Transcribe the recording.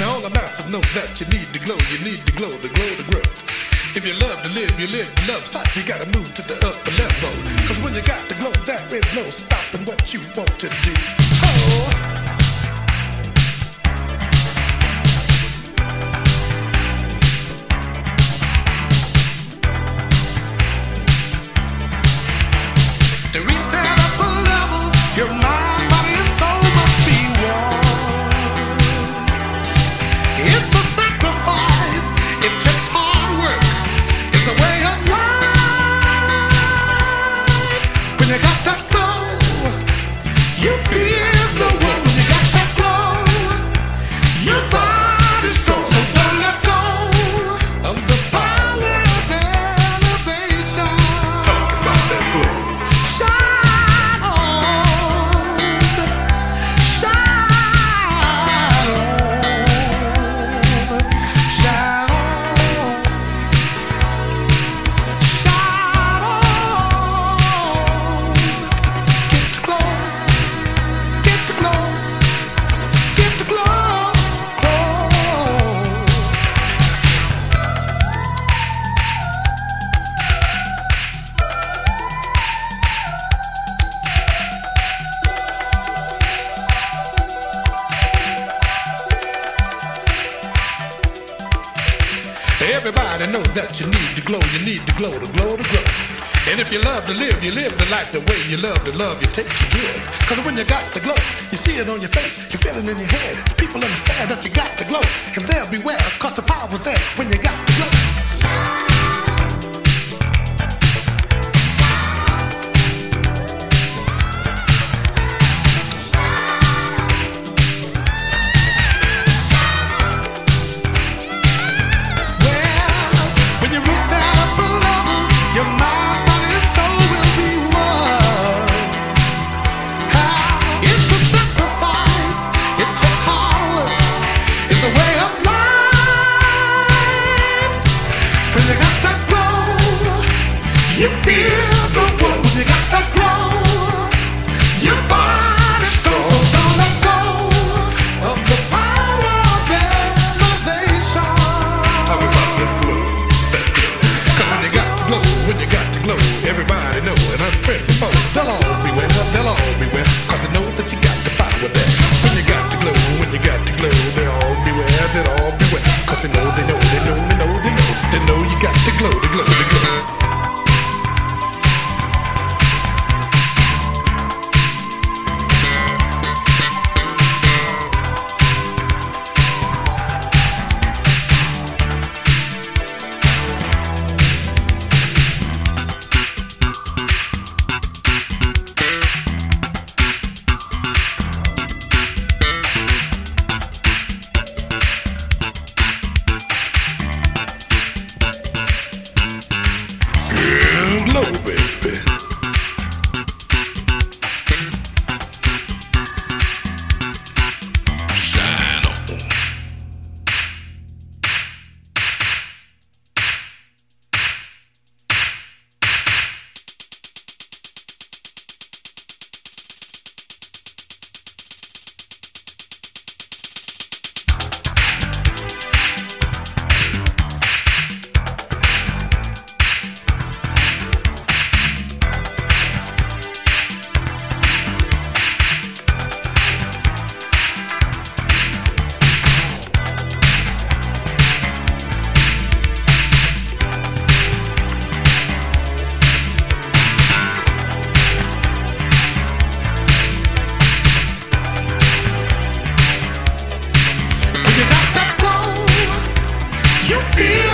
Now all the masters know that you need to glow, you need to glow, to glow, to grow. If you love to live, you live to love hot, you gotta move to the upper level. Cause when you got the glow, there is no stopping what you want to do. Everybody knows that you need to glow, you need to glow, to glow, to glow. And if you love to live, you live the life the way you love to love, you take, you give. Cause when you got the glow, you see it on your face, you feel it in your head. People understand that you got the glow, and they'll beware, cause the power's there when you got when you got the glow. Everybody know an unfriendly foe. The law. still